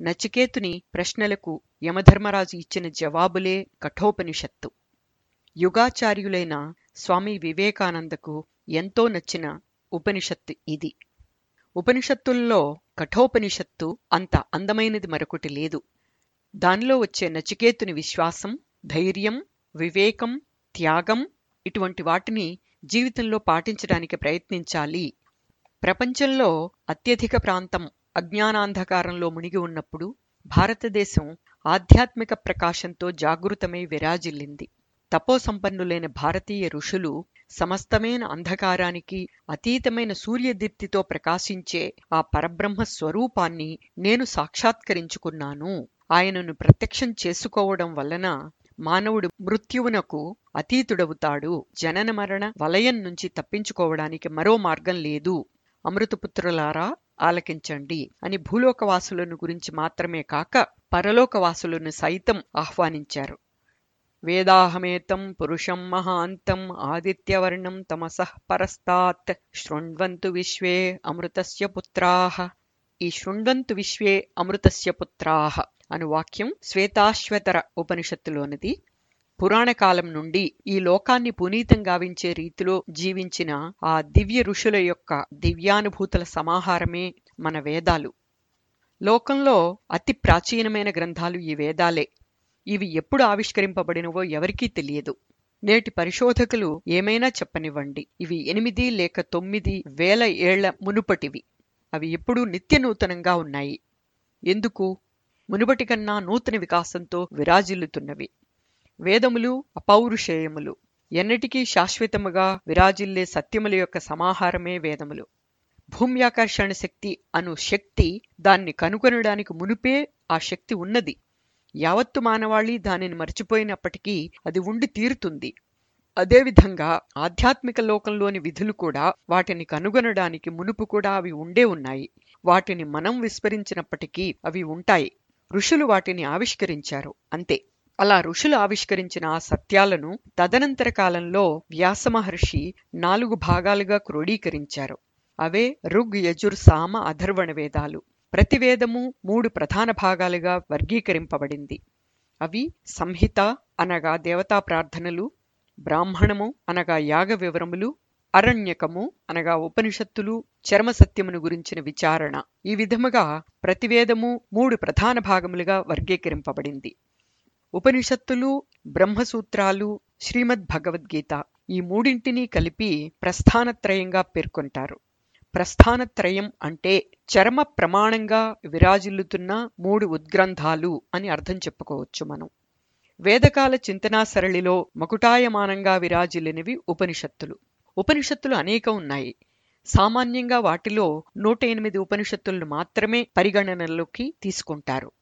నచికేతుని ప్రశ్నలకు యమధర్మరాజు ఇచ్చిన జవాబులే కఠోపనిషత్తు. యుగాచార్యులైన స్వామి వివేకానందకు ఎంతో నచ్చిన ఉపనిషత్తు ఇది. ఉపనిషత్తుల్లో కఠోపనిషత్తు అంత అందమైనది మరొకటి లేదు. దానిలో వచ్చే నచికేతుని విశ్వాసం ధైర్యం వివేకం త్యాగం ఇటువంటి వాటిని జీవితంలో పాటించడానికి ప్రయత్నించాలి. ప్రపంచంలో అత్యధిక ప్రాంతం అజ్ఞానాంధకారంలో మునిగి ఉన్నప్పుడు భారతదేశం ఆధ్యాత్మిక ప్రకాశంతో జాగృతమై విరాజిల్లింది. తపోసంపన్నులైన భారతీయ ఋషులు సమస్తమైన అంధకారానికి అతీతమైన సూర్యదీప్తితో ప్రకాశించే ఆ పరబ్రహ్మ స్వరూపాన్ని నేను సాక్షాత్కరించుకున్నాను. ఆయనను ప్రత్యక్షం చేసుకోవడం వలన మానవుడు మృత్యువునకు అతీతుడవుతాడు. జనన మరణ వలయం నుంచి తప్పించుకోవడానికి మరో మార్గం లేదు. అమృతపుత్రులారా ఆలకించండి అని భూలోకవాసులను గురించి మాత్రమే కాక పరలోకవాసులను సైతం ఆహ్వానించారు. వేదాహమేతం పురుషం మహాంతం ఆదిత్యవర్ణం తమసః పరస్తాత్. శృణ్వంతు విశ్వే అమృతస్య పుత్రాహ ఈ శృణ్వంతు విశ్వే అమృతస్య పుత్రాహ అను వాక్యం శ్వేతాశ్వతర ఉపనిషత్తులోనిది. పురాణ కాలం నుండి ఈ లోకాన్ని పునీతం గావించే రీతిలో జీవించిన ఆ దివ్య ఋషుల యొక్క దివ్యానుభూతుల సమాహారమే మన వేదాలు. లోకంలో అతి ప్రాచీనమైన గ్రంథాలు ఈ వేదాలే. ఇవి ఎప్పుడు ఆవిష్కరింపబడినవో ఎవరికీ తెలియదు. నేటి పరిశోధకులు ఏమైనా చెప్పనివ్వండి. ఇవి ఎనిమిది లేక తొమ్మిది వేల ఏళ్ళ మునుపటివి. అవి ఎప్పుడూ నిత్య నూతనంగా ఉన్నాయి. ఎందుకు? మునుపటి కన్నా నూతన వికాసంతో విరాజిల్లుతున్నవి. వేదములు అపౌరుషేయములు. ఎన్నటికీ శాశ్వతముగా విరాజిల్లే సత్యముల యొక్క సమాహారమే వేదములు. భూమ్యాకర్షణ శక్తి అను శక్తి దాన్ని కనుగొనడానికి మునుపే ఆ శక్తి ఉన్నది. యావత్తు మానవాళి దానిని మర్చిపోయినప్పటికీ అది ఉండి తీరుతుంది. అదేవిధంగా ఆధ్యాత్మిక లోకంలోని విధులు కూడా వాటిని కనుగొనడానికి మునుపు కూడా అవి ఉండే ఉన్నాయి. వాటిని మనం విస్మరించినప్పటికీ అవి ఉంటాయి. ఋషులు వాటిని ఆవిష్కరించారు. అంతే. అలా ఋషులు ఆవిష్కరించిన ఆ సత్యాలను తదనంతర కాలంలో వ్యాసమహర్షి నాలుగు భాగాలుగా క్రోడీకరించారు. అవే ఋగ్ యజుర్ సామ అధర్వణ వేదాలు. ప్రతి వేదము మూడు ప్రధాన భాగాలుగా వర్గీకరింపబడింది. అవి సంహిత అనగా దేవతా ప్రార్థనలు బ్రాహ్మణము అనగా యాగ వివరములు అరణ్యకము అనగా ఉపనిషత్తులు చర్మసత్యమును గురించిన విచారణ. ఈ విధముగా ప్రతివేదము మూడు ప్రధాన భాగములుగా వర్గీకరింపబడింది. ఉపనిషత్తులు బ్రహ్మసూత్రాలు శ్రీమద్ భగవద్గీత ఈ మూడింటిని కలిపి ప్రస్థానత్రయంగా పేర్కొంటారు. ప్రస్థానత్రయం అంటే చరమ ప్రమాణంగా విరాజిల్లుతున్న మూడు ఉద్గ్రంథాలు అని అర్థం చెప్పుకోవచ్చు మనం. వేదకాల చింతనా సరళిలో మకుటాయమానంగా విరాజిల్లినవి ఉపనిషత్తులు. ఉపనిషత్తులు అనేక ఉన్నాయి. సామాన్యంగా వాటిలో నూట ఎనిమిది ఉపనిషత్తులను మాత్రమే పరిగణనలోకి తీసుకుంటారు.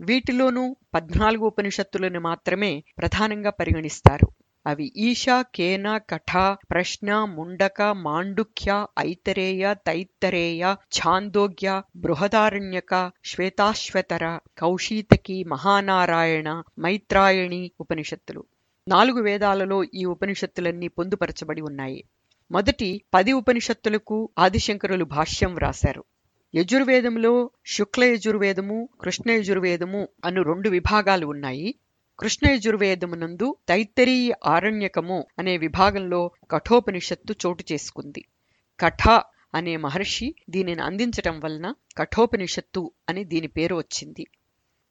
వీటిలోనూ పద్నాలుగు ఉపనిషత్తులను మాత్రమే ప్రధానంగా పరిగణిస్తారు. అవి ఈశ కేన కఠ ప్రశ్న ముండక మాండుక్య ఐతరేయ తైత్తరేయ ఛాందోగ్య బృహదారణ్యక శ్వేతాశ్వతర కౌశీతకి మహానారాయణ మైత్రాయణి ఉపనిషత్తులు. నాలుగు వేదాలలో ఈ ఉపనిషత్తులన్నీ పొందుపరచబడి ఉన్నాయి. మొదటి పది ఉపనిషత్తులకు ఆదిశంకరులు భాష్యం వ్రాశారు. యజుర్వేదంలో శుక్ల యజుర్వేదము కృష్ణ యజుర్వేదము అను రెండు విభాగాలు ఉన్నాయి. కృష్ణ యజుర్వేదమునందు తైత్తరీయ ఆరణ్యకము అనే విభాగంలో కఠోపనిషత్తు చోటు చేసుకుంది. కఠ అనే మహర్షి దీనిని అందించటం వలన కఠోపనిషత్తు అని దీని పేరు వచ్చింది.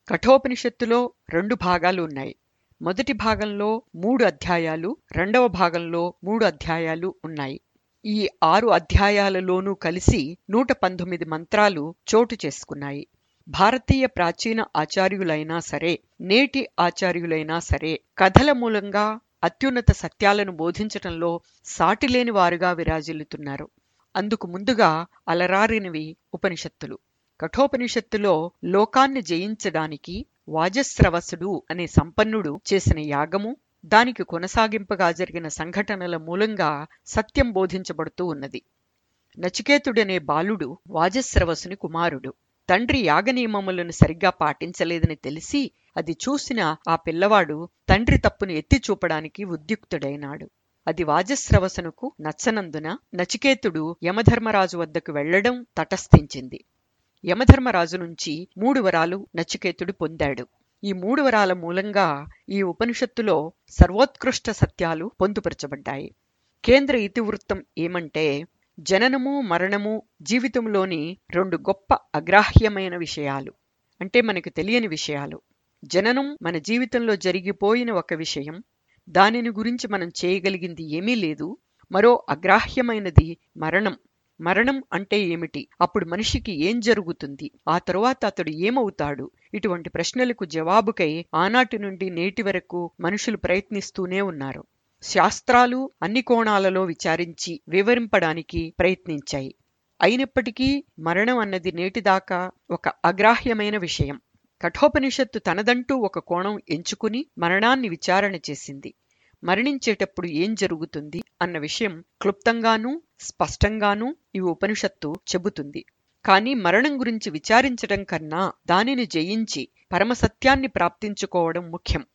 కఠోపనిషత్తులో రెండు భాగాలు ఉన్నాయి. మొదటి భాగంలో మూడు అధ్యాయాలు రెండవ భాగంలో మూడు అధ్యాయాలు ఉన్నాయి. ఈ ఆరు అధ్యాయాలలోనూ కలిసి నూట పంతొమ్మిది మంత్రాలు చోటు చేసుకున్నాయి. భారతీయ ప్రాచీన ఆచార్యులైనా సరే నేటి ఆచార్యులైనా సరే కథల మూలంగా అత్యున్నత సత్యాలను బోధించటంలో సాటిలేని వారుగా విరాజిల్లుతున్నారు. అందుకు ముందుగా అలరారినవి ఉపనిషత్తులు. కఠోపనిషత్తులో లోకాన్ని జయించడానికి వాజస్రవసుడు అనే సంపన్నుడు చేసిన యాగము దానికి కొనసాగింపుగా జరిగిన సంఘటనల మూలంగా సత్యం బోధించబడుతూ ఉన్నది. నచికేతుడనే బాలుడు వాజస్రవసుని కుమారుడు. తండ్రి యాగనియమములను సరిగ్గా పాటించలేదని తెలిసి అది చూసిన ఆ పిల్లవాడు తండ్రి తప్పును ఎత్తి చూపడానికి ఉద్యుక్తుడైనాడు. అది వాజస్రవసనుకు నచ్చనందున నచికేతుడు యమధర్మరాజు వద్దకు వెళ్ళడం తటస్థించింది. యమధర్మరాజు నుంచి మూడు వరాలు నచికేతుడు పొందాడు. ఈ మూడు వరాల మూలంగా ఈ ఉపనిషత్తులో సర్వోత్కృష్ట సత్యాలు పొందుపరచబడ్డాయి. కేంద్ర ఇతివృత్తం ఏమంటే జననము మరణము జీవితంలోని రెండు గొప్ప అగ్రాహ్యమైన విషయాలు. అంటే మనకు తెలియని విషయాలు. జననం మన జీవితంలో జరిగిపోయిన ఒక విషయం. దానిని గురించి మనం చేయగలిగింది ఏమీ లేదు. మరో అగ్రాహ్యమైనది మరణం. మరణం అంటే ఏమిటి? అప్పుడు మనిషికి ఏం జరుగుతుంది? ఆ తరువాత అతడు ఏమవుతాడు? ఇటువంటి ప్రశ్నలకు జవాబుకై ఆనాటి నుండి నేటి వరకు మనుషులు ప్రయత్నిస్తూనే ఉన్నారు. శాస్త్రాలు అన్ని కోణాలలో విచారించి వివరింపడానికి ప్రయత్నించాయి. అయినప్పటికీ మరణం అన్నది నేటిదాకా ఒక అగ్రాహ్యమైన విషయం. కఠోపనిషత్తు తనదంటూ ఒక కోణం ఎంచుకుని మరణాన్ని విచారణ చేసింది. మరణించేటప్పుడు ఏం జరుగుతుంది అన్న విషయం క్లుప్తంగానూ స్పష్టంగానూ ఈ ఉపనిషత్తు చెబుతుంది. కానీ మరణం గురించి విచారించడం కన్నా దానిని జయించి పరమసత్యాన్ని ప్రాప్తించుకోవడం ముఖ్యం.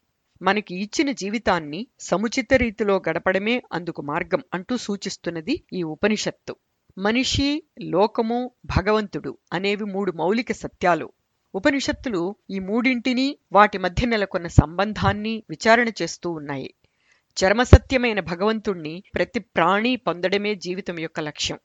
మనకి ఇచ్చిన జీవితాన్ని సముచిత రీతిలో గడపడమే అందుకు మార్గం అంటూ సూచిస్తున్నది ఈ ఉపనిషత్తు. మనిషి లోకము భగవంతుడు అనేవి మూడు మౌలిక సత్యాలు. ఉపనిషత్తులు ఈ మూడింటిని వాటి మధ్య నెలకొన్న సంబంధాన్ని విచారణ చేస్తూ ఉన్నాయి. చర్మసత్యమైన భగవంతుణ్ణి ప్రతి ప్రాణి పొందడమే జీవితం యొక్క లక్ష్యం.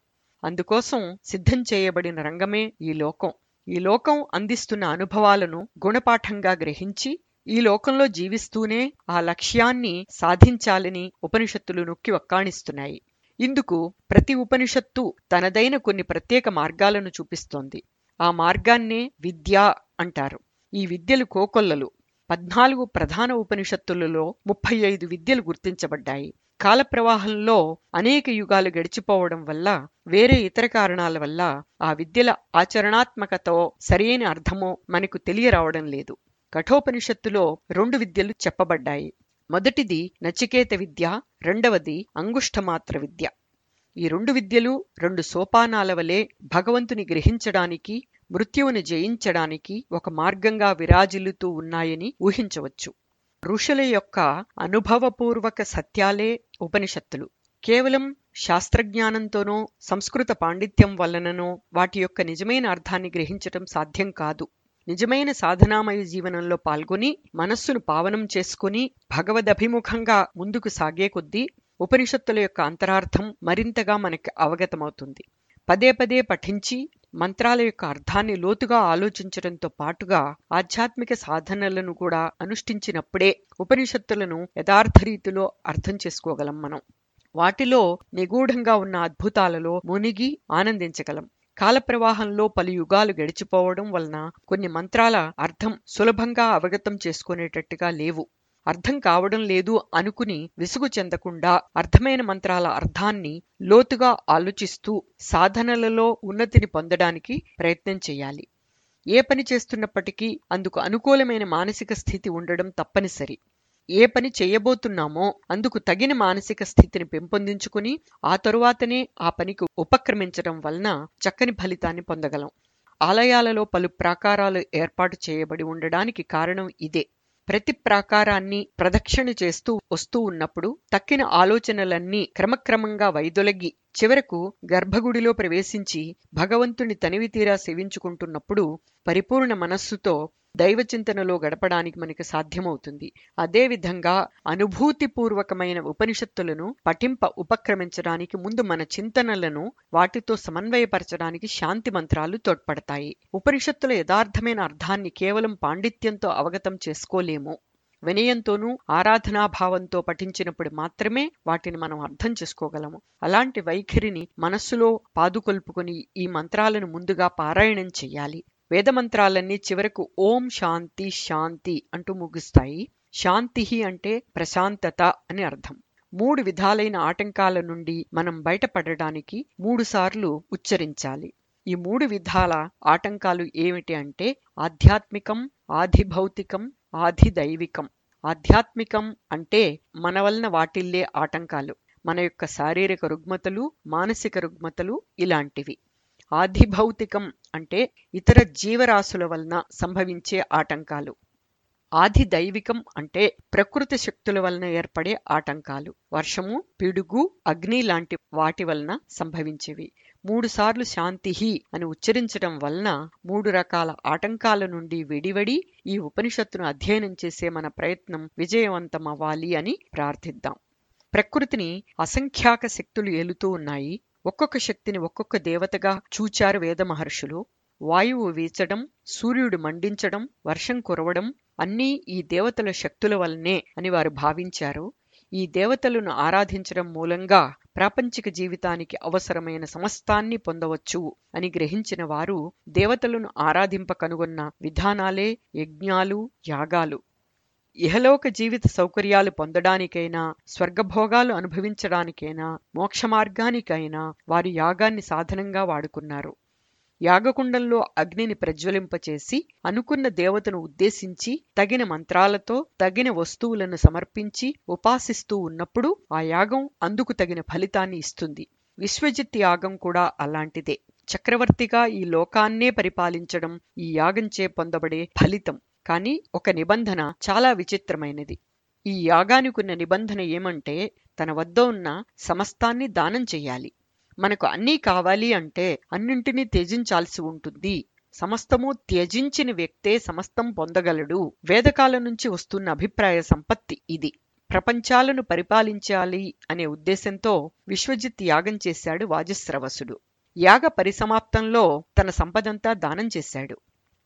అందుకోసం సిద్ధం చేయబడిన రంగమే ఈ లోకం. ఈ లోకం అందిస్తున్న అనుభవాలను గుణపాఠంగా గ్రహించి ఈ లోకంలో జీవిస్తూనే ఆ లక్ష్యాన్ని సాధించాలని ఉపనిషత్తులు నొక్కి వక్కాణిస్తున్నాయి ఇందుకు ప్రతి ఉపనిషత్తు తనదైన కొన్ని ప్రత్యేక మార్గాలను చూపిస్తోంది. ఆ మార్గాన్నే విద్య అంటారు. ఈ విద్యలు కోకొల్లలు. పద్నాలుగు ప్రధాన ఉపనిషత్తులలో ముప్పై ఐదు విద్యలు గుర్తించబడ్డాయి. కాలప్రవాహంలో అనేక యుగాలు గడిచిపోవడం వల్ల వేరే ఇతర కారణాల వల్ల ఆ విద్యల ఆచరణాత్మకతో సరైన అర్థమో మనకు తెలియరావడం లేదు. కఠోపనిషత్తులో రెండు విద్యలు చెప్పబడ్డాయి. మొదటిది నచికేత విద్య రెండవది అంగుష్టమాత్ర విద్య. ఈ రెండు విద్యలు రెండు సోపానాల వలె భగవంతుని గ్రహించడానికి మృత్యువుని జయించడానికి ఒక మార్గంగా విరాజిల్లుతూ ఉన్నాయని ఊహించవచ్చు. ఋషుల యొక్క అనుభవపూర్వక సత్యాలే ఉపనిషత్తులు. కేవలం శాస్త్రజ్ఞానంతోనో సంస్కృత పాండిత్యం వలననో వాటి యొక్క నిజమైన అర్థాన్ని గ్రహించటం సాధ్యం కాదు. నిజమైన సాధనామయ జీవనంలో పాల్గొని మనస్సును పావనం చేసుకుని భగవదభిముఖంగా ముందుకు సాగే కొద్దీ ఉపనిషత్తుల యొక్క అంతరార్థం మరింతగా మనకి అవగతమవుతుంది. పదే పదే పఠించి మంత్రాల యొక్క అర్థాన్ని లోతుగా ఆలోచించడంతో పాటుగా ఆధ్యాత్మిక సాధనలను కూడా అనుష్ఠించినప్పుడే ఉపనిషత్తులను యథార్థ రీతిలో అర్థం చేసుకోగలం మనం. వాటిలో నిగూఢంగా ఉన్న అద్భుతాలలో మునిగి ఆనందించగలం. కాలప్రవాహంలో పలు యుగాలు గడిచిపోవడం వలన కొన్ని మంత్రాల అర్థం సులభంగా అవగతం చేసుకునేటట్టుగా లేవు. అర్థం కావడం లేదు అనుకుని విసుగు చెందకుండా అర్థమైన మంత్రాల అర్థాన్ని లోతుగా ఆలోచిస్తూ సాధనలలో ఉన్నతిని పొందడానికి ప్రయత్నం చేయాలి. ఏ పని చేస్తున్నప్పటికీ అందుకు అనుకూలమైన మానసిక స్థితి ఉండడం తప్పనిసరి. ఏ పని చేయబోతున్నామో అందుకు తగిన మానసిక స్థితిని పెంపొందించుకుని ఆ తరువాతనే ఆ పనికి ఉపక్రమించడం వలన చక్కని ఫలితాన్ని పొందగలం. ఆలయాలలో పలు ప్రాకారాలు ఏర్పాటు చేయబడి ఉండడానికి కారణం ఇదే. ప్రతి ప్రాకారాన్ని ప్రదక్షిణ చేస్తూ వస్తూ ఉన్నప్పుడు తక్కిన ఆలోచనలన్నీ క్రమక్రమంగా వైదొలగి చివరకు గర్భగుడిలో ప్రవేశించి భగవంతుని తనివి తీరా సేవించుకుంటున్నప్పుడు పరిపూర్ణ మనస్సుతో దైవచింతనలో గడపడానికి మనకి సాధ్యమవుతుంది. అదేవిధంగా అనుభూతిపూర్వకమైన ఉపనిషత్తులను పఠింప ఉపక్రమించడానికి ముందు మన చింతనలను వాటితో సమన్వయపరచడానికి శాంతి మంత్రాలు తోడ్పడతాయి. ఉపనిషత్తుల యథార్థమైన అర్థాన్ని కేవలం పాండిత్యంతో అవగతం చేసుకోలేము. వినయంతోనూ ఆరాధనాభావంతో పఠించినప్పుడు మాత్రమే వాటిని మనం అర్థం చేసుకోగలము. అలాంటి వైఖరిని మనస్సులో పాదుకొల్పుకొని ఈ మంత్రాలను ముందుగా పారాయణం చెయ్యాలి వేదమంత్రాలన్నీ చివరకు ఓం శాంతి శాంతి అంటూ ముగుస్తాయి. శాంతి అంటే ప్రశాంతత అని అర్థం. మూడు విధాలైన ఆటంకాల నుండి మనం బయటపడడానికి మూడుసార్లు ఉచ్చరించాలి. ఈ మూడు విధాల ఆటంకాలు ఏమిటి అంటే ఆధ్యాత్మికం ఆధిభౌతికం ఆధిదైవికం ఆధ్యాత్మికం అంటే మన వలన వాటిల్లే ఆటంకాలు. మన యొక్క శారీరక రుగ్మతలు మానసిక రుగ్మతలు ఇలాంటివి. ఆధిభౌతికం అంటే ఇతర జీవరాశుల వలన సంభవించే ఆటంకాలు. ఆది దైవికం అంటే ప్రకృతి శక్తుల వలన ఏర్పడే ఆటంకాలు. వర్షము పిడుగు అగ్ని లాంటి వాటి వలన సంభవించేవి. మూడుసార్లు శాంతిహి అని ఉచ్చరించడం వలన మూడు రకాల ఆటంకాల నుండి విడివడి ఈ ఉపనిషత్తును అధ్యయనం చేసే మన ప్రయత్నం విజయవంతమవ్వాలి అని ప్రార్థిద్దాం. ప్రకృతిని అసంఖ్యాక శక్తులు ఏలుతూ ఉన్నాయి. ఒక్కొక్క శక్తిని ఒక్కొక్క దేవతగా చూచారు వేద మహర్షులు. వాయువు వీచడం సూర్యుడు మండించడం వర్షం కురవడం అన్నీ ఈ దేవతల శక్తుల వల్లనే అని వారు భావించారు. ఈ దేవతలను ఆరాధించడం మూలంగా ప్రాపంచిక జీవితానికి అవసరమైన సమస్తాన్ని పొందవచ్చు అని గ్రహించిన వారు దేవతలను ఆరాధింప కనుగొన్న విధానాలే యజ్ఞాలు యాగాలు. ఇహలోక జీవిత సౌకర్యాలు పొందడానికైనా స్వర్గభోగాలు అనుభవించడానికైనా మోక్ష మార్గానికైనా వారు యాగాన్ని సాధనంగా వాడుకున్నారు. యాగకుండంలో అగ్నిని ప్రజ్వలింపచేసి అనుకున్న దేవతను ఉద్దేశించి తగిన మంత్రాలతో తగిన వస్తువులను సమర్పించి ఉపాసిస్తూ ఉన్నప్పుడు ఆ యాగం అందుకు తగిన ఫలితాన్ని ఇస్తుంది. విశ్వజిత్ యాగం కూడా అలాంటిదే. చక్రవర్తిగా ఈ లోకాన్నే పరిపాలించడం ఈ యాగంచే పొందబడే ఫలితం. కానీ ఒక నిబంధన చాలా విచిత్రమైనది. ఈ యాగానికున్న నిబంధన ఏమంటే తన వద్ద ఉన్న సమస్తాన్ని దానం చెయ్యాలి మనకు అన్నీ కావాలి అంటే అన్నింటినీ త్యజించాల్సి ఉంటుంది. సమస్తము త్యజించిన వ్యక్తే సమస్తం పొందగలడు. వేదకాల నుంచి వస్తున్న అభిప్రాయ సంపత్తి ఇది. ప్రపంచాలను పరిపాలించాలి అనే ఉద్దేశంతో విశ్వజిత్ యాగం చేశాడు వాజస్రవసుడు. యాగ పరిసమాప్తంలో తన సంపదంతా దానం చేశాడు.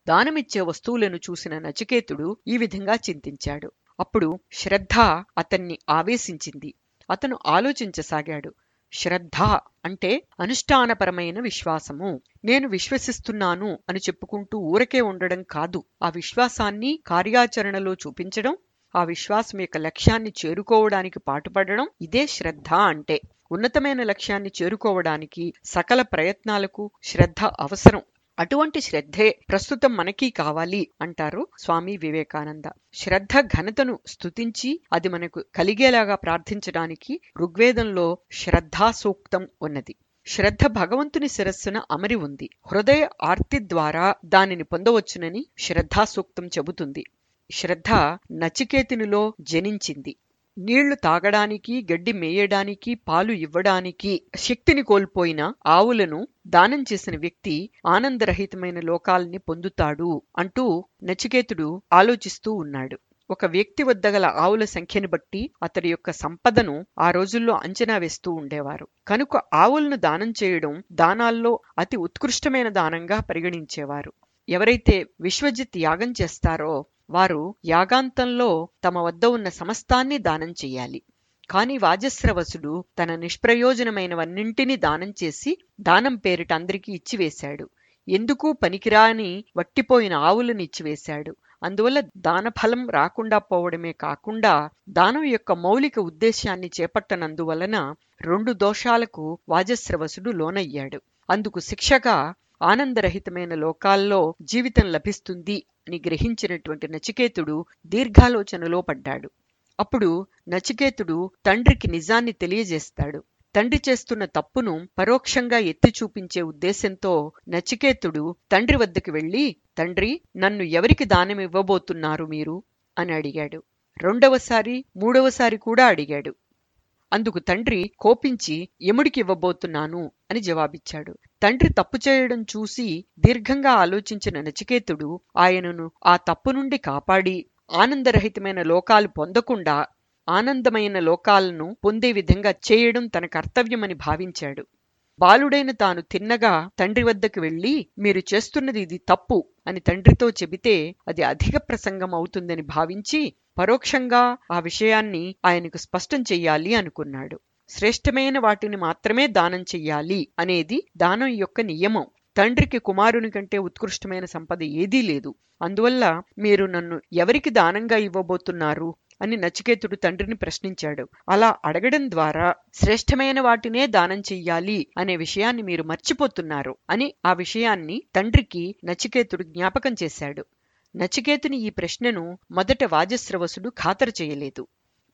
దానమిచ్చే వస్తువులను చూసిన నచికేతుడు ఈ విధంగా చింతించాడు. అప్పుడు శ్రద్ధ అతన్ని ఆవేశించింది. అతను ఆలోచించసాగాడు. శ్రద్ధ అంటే అనుష్ఠానపరమైన విశ్వాసము. నేను విశ్వసిస్తున్నాను అని చెప్పుకుంటూ ఊరకే ఉండడం కాదు. ఆ విశ్వాసాన్ని కార్యాచరణలో చూపించడం ఆ విశ్వాసం యొక్క లక్ష్యాన్ని చేరుకోవడానికి పాటుపడడం ఇదే శ్రద్ధ అంటే. ఉన్నతమైన లక్ష్యాన్ని చేరుకోవడానికి సకల ప్రయత్నాలకు శ్రద్ధ అవసరం. అటువంటి శ్రద్ధే ప్రస్తుతం మనకీ కావాలి అంటారు స్వామి వివేకానంద. శ్రద్ధ ఘనతను స్తుతించి అది మనకు కలిగేలాగా ప్రార్థించడానికి ఋగ్వేదంలో శ్రద్ధాసూక్తం ఉన్నది. శ్రద్ధ భగవంతుని శిరస్సున అమరి ఉంది. హృదయ ఆర్తి ద్వారా దానిని పొందవచ్చునని శ్రద్ధాసూక్తం చెబుతుంది. శ్రద్ధ నచికేతునిలో జనించింది. నీళ్ళు తాగడానికి గడ్డి మేయడానికి పాలు ఇవ్వడానికి శక్తిని కోల్పోయిన ఆవులను దానం చేసిన వ్యక్తి ఆనందరహితమైన లోకాల్ని పొందుతాడు అంటూ నచికేతుడు ఆలోచిస్తూ ఉన్నాడు. ఒక వ్యక్తి వద్ద గల ఆవుల సంఖ్యను బట్టి అతడి యొక్క సంపదను ఆ రోజుల్లో అంచనా వేస్తూ ఉండేవారు. కనుక ఆవులను దానం చేయడం దానాల్లో అతి ఉత్కృష్టమైన దానంగా పరిగణించేవారు. ఎవరైతే విశ్వజిత్ యాగం చేస్తారో వారు యాగాంతంలో తమ వద్ద ఉన్న సమస్తాన్ని దానం చెయ్యాలి కాని వాజస్రవసుడు తన నిష్ప్రయోజనమైనవన్నింటినీ దానం చేసి దానం పేరిట అందరికీ ఇచ్చివేశాడు. ఎందుకు పనికిరాని వట్టిపోయిన ఆవులను ఇచ్చివేశాడు. అందువల్ల దానఫలం రాకుండా పోవడమే కాకుండా దానం యొక్క మౌలిక ఉద్దేశాన్ని చేపట్టనందువలన రెండు దోషాలకు వాజస్రవసుడు లోనయ్యాడు. అందుకు శిక్షగా ఆనందరహితమైన లోకాల్లో జీవితం లభిస్తుంది అని గ్రహించినటువంటి నచికేతుడు దీర్ఘాలోచనలో పడ్డాడు. అప్పుడు నచికేతుడు తండ్రికి నిజాన్ని తెలియజేస్తాడు. తండ్రి చేస్తున్న తప్పును పరోక్షంగా ఎత్తి చూపించే ఉద్దేశంతో నచికేతుడు తండ్రి వద్దకు వెళ్ళి తండ్రి నన్ను ఎవరికి దానమివ్వబోతున్నారు మీరు? అని అడిగాడు. రెండవసారి మూడవసారి కూడా అడిగాడు. అందుకు తండ్రి కోపించి యముడికి ఇవ్వబోతున్నాను అని జవాబిచ్చాడు. తండ్రి తప్పు చేయడం చూసి దీర్ఘంగా ఆలోచించిన నచికేతుడు ఆయనను ఆ తప్పు నుండి కాపాడి ఆనందరహితమైన లోకాలు పొందకుండా ఆనందమైన లోకాలను పొందే విధంగా చేయడం తన కర్తవ్యమని భావించాడు. బాలుడైన తాను తిన్నగా తండ్రి వద్దకు వెళ్ళి మీరు చేస్తున్నది ఇది తప్పు అని తండ్రితో చెబితే అది అధిక ప్రసంగం అవుతుందని భావించి పరోక్షంగా ఆ విషయాన్ని ఆయనకు స్పష్టం చెయ్యాలి అనుకున్నాడు. శ్రేష్టమైన వాటిని మాత్రమే దానం చెయ్యాలి అనేది దానం యొక్క నియమం. తండ్రికి కుమారుని కంటే ఉత్కృష్టమైన సంపద ఏదీ లేదు. అందువల్ల మీరు నన్ను ఎవరికి దానంగా ఇవ్వబోతున్నారు? అని నచికేతుడు తండ్రిని ప్రశ్నించాడు. అలా అడగడం ద్వారా శ్రేష్టమైన వాటినే దానం చెయ్యాలి అనే విషయాన్ని మీరు మర్చిపోతున్నారు అని ఆ విషయాన్ని తండ్రికి నచికేతుడు జ్ఞాపకం చేశాడు. నచికేతుని ఈ ప్రశ్నను మొదట వాజస్రవసుడు ఖాతరు చేయలేదు.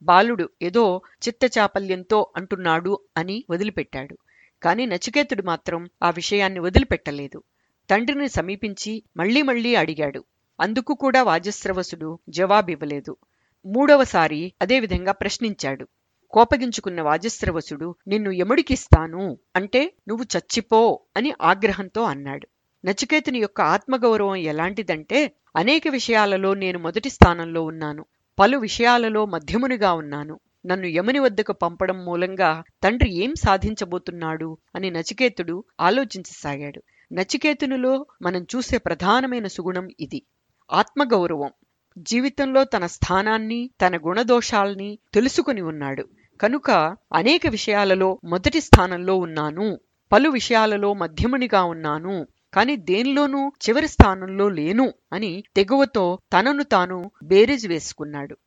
బాలుడు ఏదో చిత్తచాపల్యంతో అంటున్నాడు అని వదిలిపెట్టాడు. కాని నచికేతుడు మాత్రం ఆ విషయాన్ని వదిలిపెట్టలేదు. తండ్రిని సమీపించి మళ్ళీ మళ్ళీ అడిగాడు. అందుకు కూడా వాజస్రవసుడు జవాబివ్వలేదు. మూడవసారి అదేవిధంగా ప్రశ్నించాడు. కోపగించుకున్న వాజస్రవసుడు నిన్ను యముడికిస్తాను అంటే నువ్వు చచ్చిపో అని ఆగ్రహంతో అన్నాడు. నచికేతుని యొక్క ఆత్మగౌరవం ఎలాంటిదంటే అనేక విషయాలలో నేను మొదటి స్థానంలో ఉన్నాను. పలు విషయాలలో మధ్యమునిగా ఉన్నాను. నన్ను యముని వద్దకు పంపడం మూలంగా తండ్రి ఏం సాధించబోతున్నాడు అని నచికేతుడు ఆలోచించసాగాడు. నచికేతునిలో మనం చూసే ప్రధానమైన సుగుణం ఇది ఆత్మగౌరవం. జీవితంలో తన స్థానాన్ని తన గుణదోషాల్ని తెలుసుకుని ఉన్నాడు. కనుక అనేక విషయాలలో మొదటి స్థానంలో ఉన్నాను. పలు విషయాలలో మధ్యమునిగా ఉన్నాను. కాని దేనిలోనూ చివరి స్థానంలో లేను అని తెగువతో తనను తాను బేరీజ్ వేసుకున్నాడు.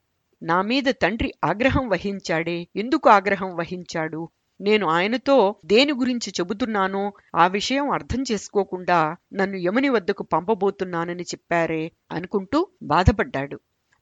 నా మీద తండ్రి ఆగ్రహం వహించాడే. ఎందుకు ఆగ్రహం వహించాడు? నేను ఆయనతో దేని గురించి చెబుతున్నానో ఆ విషయం అర్థం చేసుకోకుండా నన్ను యముని వద్దకు పంపబోతున్నానని చెప్పారే అనుకుంటూ బాధపడ్డాడు.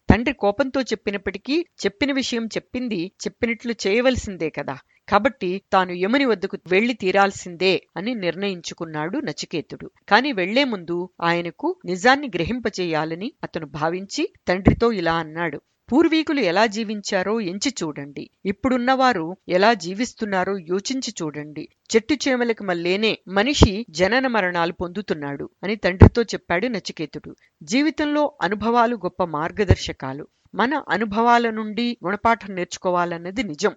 తండ్రి కోపంతో చెప్పినప్పటికీ చెప్పిన విషయం చెప్పింది చెప్పినట్లు చేయవలసిందే కదా. కాబట్టి తాను యముని వద్దకు వెళ్ళి తీరాల్సిందే అని నిర్ణయించుకున్నాడు నచికేతుడు. కాని వెళ్ళే ముందు ఆయనకు నిజాన్ని గ్రహింపచేయాలని అతను భావించి తండ్రితో ఇలా అన్నాడు. పూర్వీకులు ఎలా జీవించారో ఎంచి చూడండి. ఇప్పుడున్నవారు ఎలా జీవిస్తున్నారో యోచించి చూడండి. చెట్టు చేమలకు మల్లేనే మనిషి జనన మరణాలు పొందుతున్నాడు అని తండ్రితో చెప్పాడు నచికేతుడు. జీవితంలో అనుభవాలు గొప్ప మార్గదర్శకాలు. మన అనుభవాల నుండి గుణపాఠం నేర్చుకోవాలన్నది నిజం.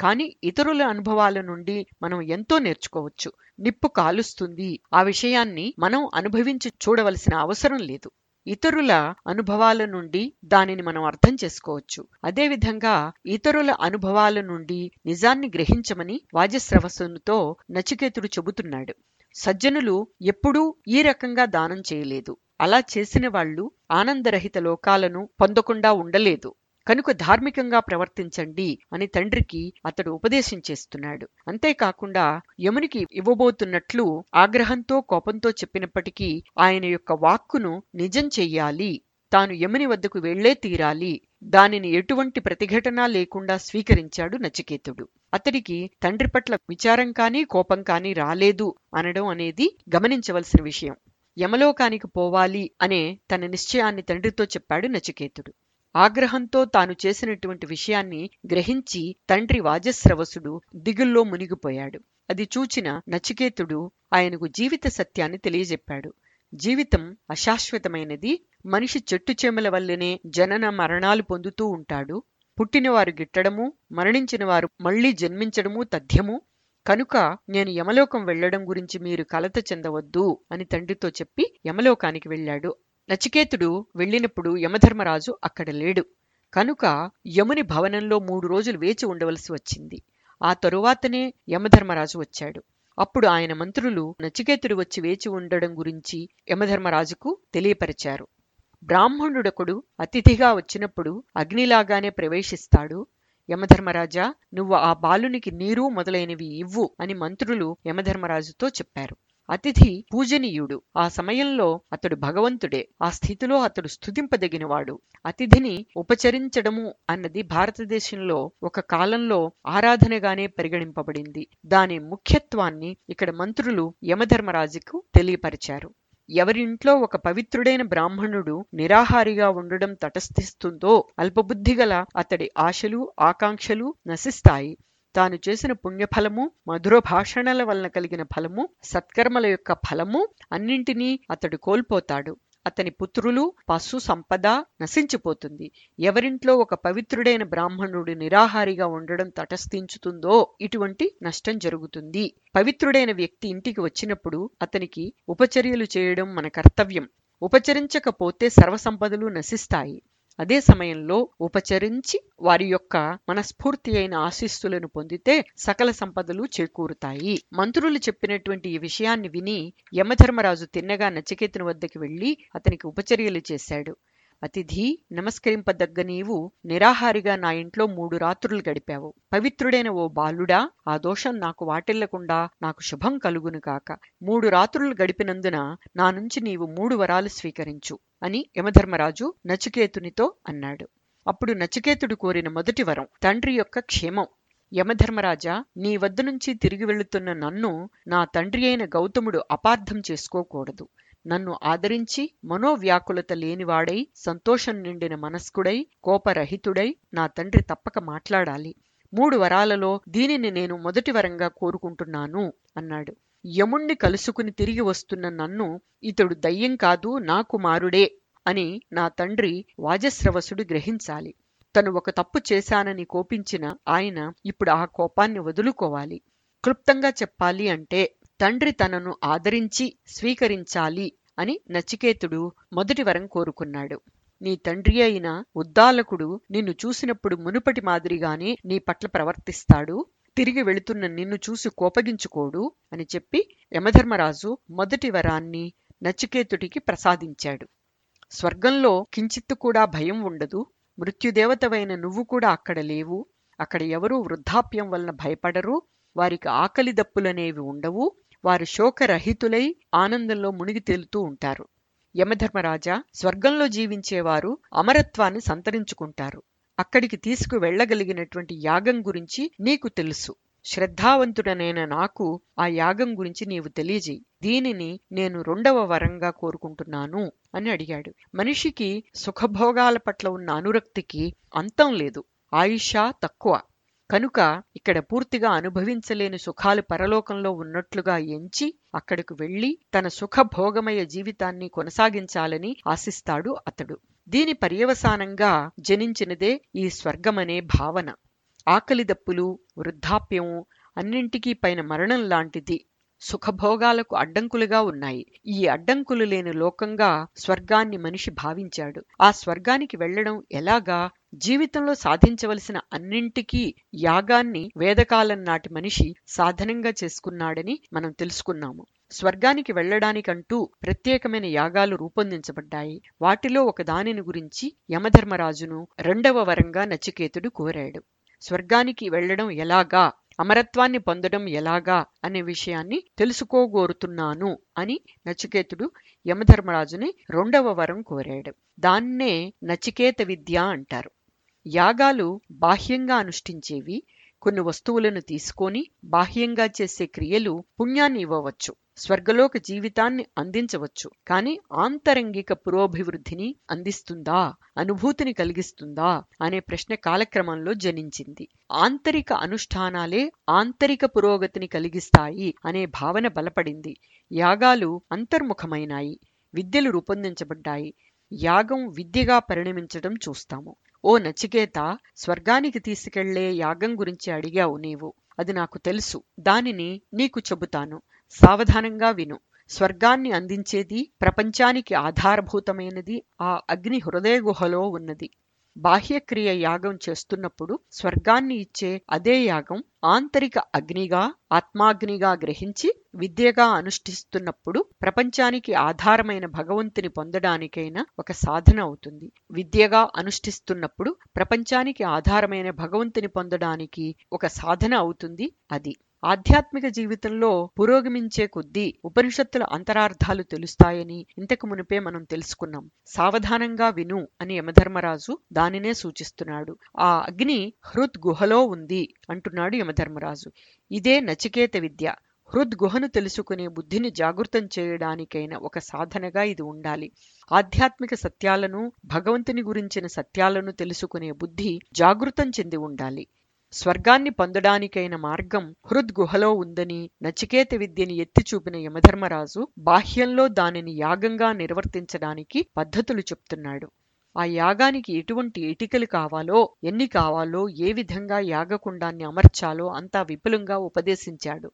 కానీ ఇతరుల అనుభవాల నుండి మనం ఎంతో నేర్చుకోవచ్చు. నిప్పు కాలుస్తుంది. ఆ విషయాన్ని మనం అనుభవించి చూడవలసిన అవసరం లేదు. ఇతరుల అనుభవాల నుండి దానిని మనం అర్థం చేసుకోవచ్చు. అదేవిధంగా ఇతరుల అనుభవాల నుండి నిజాన్ని గ్రహించమని వాజస్రవసునితో నచికేతుడు చెబుతున్నాడు. సజ్జనులు ఎప్పుడూ ఈ రకంగా దానం చేయలేదు. అలా చేసిన వాళ్ళు ఆనందరహిత లోకాలను పొందకుండా ఉండలేదు. కనుక ధార్మికంగా ప్రవర్తించండి అని తండ్రికి అతడు ఉపదేశం చేస్తున్నాడు. అంతేకాకుండా యమునికి ఇవ్వబోతున్నట్లు ఆగ్రహంతో కోపంతో చెప్పినప్పటికీ ఆయన యొక్క వాక్కును నిజం చెయ్యాలి. తాను యముని వద్దకు వెళ్ళే తీరాలి. దానిని ఎటువంటి ప్రతిఘటన లేకుండా స్వీకరించాడు నచికేతుడు. అతడికి తండ్రి పట్ల విచారం కానీ కోపం కానీ రాలేదు అనడం అనేది గమనించవలసిన విషయం. యమలోకానికి పోవాలి అనే తన నిశ్చయాన్ని తండ్రితో చెప్పాడు నచికేతుడు. ఆగ్రహంతో తాను చేసినటువంటి విషయాన్ని గ్రహించి తండ్రి వాజస్రవసుడు దిగుల్లో మునిగిపోయాడు. అది చూచిన నచికేతుడు ఆయనకు జీవిత సత్యాన్ని తెలియజెప్పాడు. జీవితం అశాశ్వతమైనది. మనిషి చెట్టు చేమల వల్లనే జనన మరణాలు పొందుతూ ఉంటాడు. పుట్టినవారు గిట్టడము మరణించిన వారు మళ్ళీ జన్మించడము తథ్యము. కనుక నేను యమలోకం వెళ్ళడం గురించి మీరు కలత చెందవద్దు అని తండ్రితో చెప్పి యమలోకానికి వెళ్ళాడు. నచికేతుడు వెళ్ళినప్పుడు యమధర్మరాజు అక్కడ లేడు. కనుక యముని భవనంలో మూడు రోజులు వేచి ఉండవలసి వచ్చింది. ఆ తరువాతనే యమధర్మరాజు వచ్చాడు. అప్పుడు ఆయన మంత్రులు నచికేతుడు వచ్చి వేచి ఉండడం గురించి యమధర్మరాజుకు తెలియపరిచారు. బ్రాహ్మణుడొకడు అతిథిగా వచ్చినప్పుడు అగ్నిలాగానే ప్రవేశిస్తాడు. యమధర్మరాజా నువ్వు ఆ బాలునికి నీరు మొదలైనవి ఇవ్వు అని మంత్రులు యమధర్మరాజుతో చెప్పారు. అతిథి పూజనీయుడు. ఆ సమయంలో అతడు భగవంతుడే. ఆ స్థితిలో అతడు స్థుతింపదగినవాడు అతిథిని ఉపచరించడము అన్నది భారతదేశంలో ఒక కాలంలో ఆరాధనగానే పరిగణింపబడింది. దాని ముఖ్యత్వాన్ని ఇక్కడ మంత్రులు యమధర్మరాజుకు తెలియపరిచారు. ఎవరింట్లో ఒక పవిత్రుడైన బ్రాహ్మణుడు నిరాహారిగా ఉండడం తటస్థిస్తుందో అల్పబుద్ధిగల అతడి ఆశలు ఆకాంక్షలు నశిస్తాయి. తాను చేసిన పుణ్యఫలము మధుర భాషణల వలన కలిగిన ఫలము సత్కర్మల యొక్క ఫలము అన్నింటినీ అతడు కోల్పోతాడు. అతని పుత్రులు పశు సంపద నశించిపోతుంది. ఎవరింట్లో ఒక పవిత్రుడైన బ్రాహ్మణుడు నిరాహారిగా ఉండడం తటస్థించుతుందో ఇటువంటి నష్టం జరుగుతుంది. పవిత్రుడైన వ్యక్తి ఇంటికి వచ్చినప్పుడు అతనికి ఉపచర్యలు చేయడం మన కర్తవ్యం. ఉపచరించకపోతే సర్వసంపదలు నశిస్తాయి. అదే సమయంలో ఉపచరించి వారి యొక్క మనస్ఫూర్తి అయిన ఆశీస్సులను పొందితే సకల సంపదలు చేకూరుతాయి. మంత్రులు చెప్పినటువంటి ఈ విషయాన్ని విని యమధర్మరాజు తిన్నగా నచికేతుని వద్దకు వెళ్ళి అతనికి ఉపచర్యలు చేశాడు. అతిథి నమస్కరింపదగ్గ నీవు నిరాహారిగా నా ఇంట్లో మూడు రాత్రులు గడిపావు. పవిత్రుడైన ఓ బాలుడా ఆ దోషం నాకు వాటిల్లకుండా నాకు శుభం కలుగును కాక మూడు రాత్రులు గడిపినందున నా నుంచి నీవు మూడు వరాలు స్వీకరించు అని యమధర్మరాజు నచికేతునితో అన్నాడు. అప్పుడు నచికేతుడు కోరిన మొదటి వరం తండ్రి యొక్క క్షేమం. యమధర్మరాజా నీ వద్ద నుంచి తిరిగి వెళుతున్న నన్ను నా తండ్రి అయిన గౌతముడు అపార్థం చేసుకోకూడదు. నన్ను ఆదరించి మనోవ్యాకులత లేనివాడై సంతోషం నిండిన మనస్కుడై కోపరహితుడై నా తండ్రి తప్పక మాట్లాడాలి. మూడు వరాలలో దీనిని నేను మొదటి వరంగా కోరుకుంటున్నాను అన్నాడు. యముణ్ణి కలుసుకుని తిరిగి వస్తున్న నన్ను ఇతడు దయ్యం కాదు నా కుమారుడే అని నా తండ్రి వాజస్రవసుడు గ్రహించాలి. తను ఒక తప్పు చేశానని కోపించిన ఆయన ఇప్పుడు ఆ కోపాన్ని వదులుకోవాలి. క్లుప్తంగా చెప్పాలి అంటే తండ్రి తనను ఆదరించి స్వీకరించాలి అని నచికేతుడు మొదటి వరం కోరుకున్నాడు. నీ తండ్రి అయిన ఉద్దాలకుడు నిన్ను చూసినప్పుడు మునుపటి మాదిరిగానే నీ పట్ల ప్రవర్తిస్తాడు. తిరిగి వెళుతున్న నిన్ను చూసి కోపగించుకోడు అని చెప్పి యమధర్మరాజు మొదటి వరాన్ని నచికేతుడికి ప్రసాదించాడు. స్వర్గంలో కించిత్తు కూడా భయం ఉండదు. మృత్యుదేవతవైన నువ్వు కూడా అక్కడ లేవు. అక్కడ ఎవరూ వృద్ధాప్యం వలన భయపడరు. వారికి ఆకలి దప్పులనేవి ఉండవు. వారు శోకరహితులై ఆనందంలో మునిగి తేలుతూ ఉంటారు. యమధర్మరాజా స్వర్గంలో జీవించేవారు అమరత్వాన్ని సంతరించుకుంటారు. అక్కడికి తీసుకు వెళ్ళగలిగినటువంటి యాగం గురించి నీకు తెలుసు. శ్రద్ధావంతుడనైన నాకు ఆ యాగం గురించి నీవు తెలియజేయి. దీనిని నేను రెండవ వరంగా కోరుకుంటున్నాను అని అడిగాడు. మనిషికి సుఖభోగాల పట్ల ఉన్న అనురక్తికి అంతం లేదు. ఆయుష తక్కువ. కనుక ఇక్కడ పూర్తిగా అనుభవించలేని సుఖాలు పరలోకంలో ఉన్నట్లుగా ఎంచి అక్కడకు వెళ్ళి తన సుఖభోగమయ జీవితాన్ని కొనసాగించాలని ఆశిస్తాడు అతడు. దీని పర్యవసానంగా జనించినదే ఈ స్వర్గమనే భావన. ఆకలి దప్పులు అన్నింటికీ పైన మరణం లాంటిది సుఖభోగాలకు అడ్డంకులుగా ఉన్నాయి. ఈ అడ్డంకులు లేని లోకంగా స్వర్గాన్ని మనిషి భావించాడు. ఆ స్వర్గానికి వెళ్ళడం ఎలాగా? జీవితంలో సాధించవలసిన అన్నింటికీ యాగాన్ని వేదకాలం నాటి మనిషి సాధనంగా చేసుకున్నాడని మనం తెలుసుకున్నాము. స్వర్గానికి వెళ్ళడానికంటూ ప్రత్యేకమైన యాగాలు రూపొందించబడ్డాయి. వాటిలో ఒక దానిని గురించి యమధర్మరాజును రెండవ వరంగా నచికేతుడు కోరాడు. స్వర్గానికి వెళ్ళడం ఎలాగా? అమరత్వాన్ని పొందడం ఎలాగా? అనే విషయాన్ని తెలుసుకోగోరుతున్నాను అని నచికేతుడు యమధర్మరాజుని రెండవ వరం కోరాడు. దాన్నే నచికేత విద్య అంటారు. యాగాలు బాహ్యంగా అనుష్ఠించేవి. కొన్ని వస్తువులను తీసుకొని బాహ్యంగా చేసే క్రియలు పుణ్యాన్ని ఇవ్వవచ్చు స్వర్గలోక జీవితాన్ని అందించవచ్చు. కానీ ఆంతరంగిక పురోభివృద్ధిని అందిస్తుందా? అనుభూతిని కలిగిస్తుందా? అనే ప్రశ్న కాలక్రమంలో జనించింది. ఆంతరిక అనుష్ఠానాలే ఆంతరిక పురోగతిని కలిగిస్తాయి అనే భావన బలపడింది. యాగాలు అంతర్ముఖమైనాయి. విద్యలు రూపొందించబడ్డాయి. యాగం విద్యగా పరిణమించడం చూస్తాము. ఓ నచికేత స్వర్గానికి తీసుకెళ్ళే యాగం గురించి అడిగావు నీవు. అది నాకు తెలుసు. దానిని నీకు చెబుతాను. సావధానంగా విను. స్వర్గాన్ని అందించేది ప్రపంచానికి ఆధారభూతమైనది. ఆ అగ్ని హృదయ గుహలో ఉన్నది. బాహ్యక్రియ యాగం చేస్తున్నప్పుడు స్వర్గాన్ని ఇచ్చే అదే యాగం ఆంతరిక అగ్నిగా ఆత్మాగ్నిగా గ్రహించి విద్యగా అనుష్ఠిస్తున్నప్పుడు ప్రపంచానికి ఆధారమైన భగవంతుని పొందడానికైనా ఒక సాధన అవుతుంది. విద్యగా అనుష్ఠిస్తున్నప్పుడు ప్రపంచానికి ఆధారమైన భగవంతుని పొందడానికి ఒక సాధన అవుతుంది అది. ఆధ్యాత్మిక జీవితంలో పురోగమించే కొద్దీ ఉపనిషత్తుల అంతరార్థాలు తెలుస్తాయని ఇంతకు మునిపే మనం తెలుసుకున్నాం. సావధానంగా విను అని యమధర్మరాజు దానినే సూచిస్తున్నాడు. ఆ అగ్ని హృద్ గుహలో ఉంది అంటున్నాడు యమధర్మరాజు. ఇదే నచికేత విద్య. హృద్ గుహను తెలుసుకునే బుద్ధిని జాగృతం చేయడానికైన ఒక సాధనగా ఇది ఉండాలి. ఆధ్యాత్మిక సత్యాలను భగవంతుని గురించిన సత్యాలను తెలుసుకునే బుద్ధి జాగృతం చెంది ఉండాలి. స్వర్గాన్ని పొందడానికైన మార్గం హృద్గుహలో ఉందని నచికేత విద్యని ఎత్తి చూపిన యమధర్మరాజు బాహ్యంలో దానిని యాగంగా నిర్వర్తించడానికి పద్ధతులు చెప్తున్నాడు. ఆ యాగానికి ఎటువంటి ఇటికలు కావాలో ఎన్ని కావాలో ఏ విధంగా యాగకుండాన్ని అమర్చాలో అంతా విపులంగా ఉపదేశించాడు.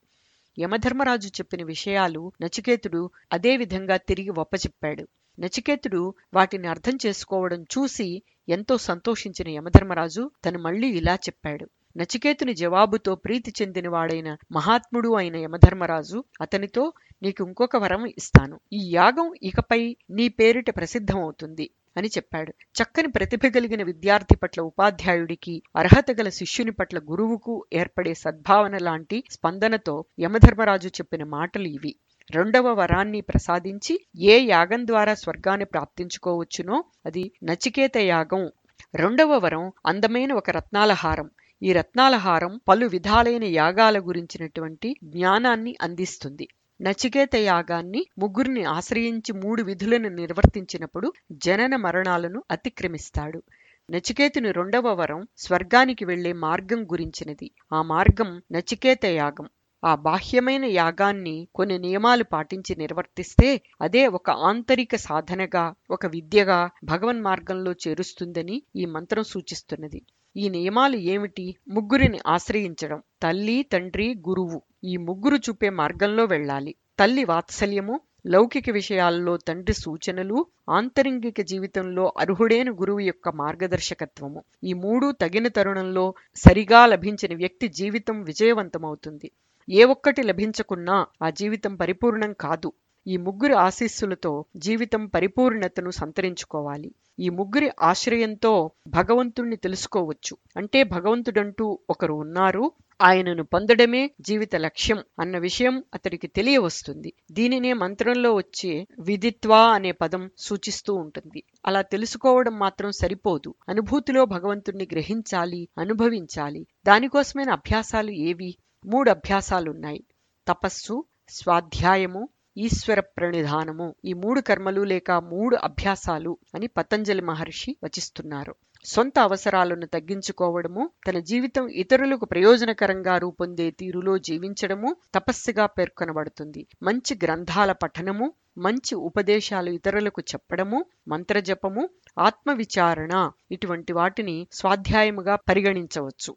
యమధర్మరాజు చెప్పిన విషయాలు నచికేతుడు అదే విధంగా తిరిగి ఒప్పచెప్పాడు నచికేతుడు వాటిని అర్థం చేసుకోవడం చూసి ఎంతో సంతోషించిన యమధర్మరాజు తను మళ్ళీ ఇలా చెప్పాడు. నచికేతుని జవాబుతో ప్రీతి చెందినవాడైన మహాత్ముడు అయిన యమధర్మరాజు అతనితో నీకు ఇంకొక వరం ఇస్తాను. ఈ యాగం ఇకపై నీ పేరిట ప్రసిద్ధమవుతుంది అని చెప్పాడు. చక్కని ప్రతిభ కలిగిన విద్యార్థి పట్ల ఉపాధ్యాయుడికి అర్హత గల శిష్యుని పట్ల గురువుకు ఏర్పడే సద్భావన లాంటి స్పందనతో యమధర్మరాజు చెప్పిన మాటలు ఇవి. రెండవ వరాన్ని ప్రసాదించి ఏ యాగం ద్వారా స్వర్గాన్ని ప్రాప్తించుకోవచ్చునో అది నచికేత యాగం. రెండవ వరం అందమైన ఒక రత్నాల హారం ఈ రత్నాల హారం పలు విధాలైన యాగాల గురించినటువంటి జ్ఞానాన్ని అందిస్తుంది. నచికేత యాగాన్ని ముగ్గురిని ఆశ్రయించి మూడు విధులను నిర్వర్తించినప్పుడు జనన మరణాలను అతిక్రమిస్తాడు. నచికేతుని రెండవ వరం స్వర్గానికి వెళ్ళే మార్గం గురించినది. ఆ మార్గం నచికేత యాగం. ఆ బాహ్యమైన యాగాన్ని కొన్ని నియమాలు పాటించి నిర్వర్తిస్తే అదే ఒక ఆంతరిక సాధనగా ఒక విద్యగా భగవన్ మార్గంలో చేరుస్తుందని ఈ మంత్రం సూచిస్తున్నది. ఈ నియమాలు ఏమిటి? ముగ్గురిని ఆశ్రయించడం. తల్లి తండ్రి గురువు. ఈ ముగ్గురు చూపే మార్గంలో వెళ్ళాలి. తల్లి వాత్సల్యము లౌకిక విషయాల్లో తండ్రి సూచనలు ఆంతరింగిక జీవితంలో అర్హుడైన గురువు యొక్క మార్గదర్శకత్వము. ఈ మూడు తగిన తరుణంలో సరిగా లభించిన వ్యక్తి జీవితం విజయవంతమవుతుంది. ఏ ఒక్కటి లభించకున్నా ఆ జీవితం పరిపూర్ణం కాదు. ఈ ముగ్గురి ఆశీస్సులతో జీవితం పరిపూర్ణతను సంతరించుకోవాలి. ఈ ముగ్గురి ఆశ్రయంతో భగవంతుణ్ణి తెలుసుకోవచ్చు. అంటే భగవంతుడంటూ ఒకరు ఉన్నారు. ఆయనను పొందడమే జీవిత లక్ష్యం అన్న విషయం అతడికి తెలియవస్తుంది. దీనినే మంత్రంలో వచ్చే విదిత్వా అనే పదం సూచిస్తూ ఉంటుంది. అలా తెలుసుకోవడం మాత్రం సరిపోదు. అనుభూతిలో భగవంతుణ్ణి గ్రహించాలి అనుభవించాలి. దానికోసమైన అభ్యాసాలు ఏవి? మూడు అభ్యాసాలున్నాయి. తపస్సు స్వాధ్యాయము ఈశ్వర ప్రణిధానము ఈ మూడు కర్మలు లేక మూడు అభ్యాసాలు అని పతంజలి మహర్షి వచిస్తున్నారు. సొంత అవసరాలను తగ్గించుకోవడము తన జీవితం ఇతరులకు ప్రయోజనకరంగా రూపొందే తీరులో జీవించడము తపస్సుగా పేర్కొనబడుతుంది. మంచి గ్రంథాల పఠనము మంచి ఉపదేశాలు ఇతరులకు చెప్పడము మంత్రజపము ఆత్మవిచారణ ఇటువంటి వాటిని స్వాధ్యాయముగా పరిగణించవచ్చు.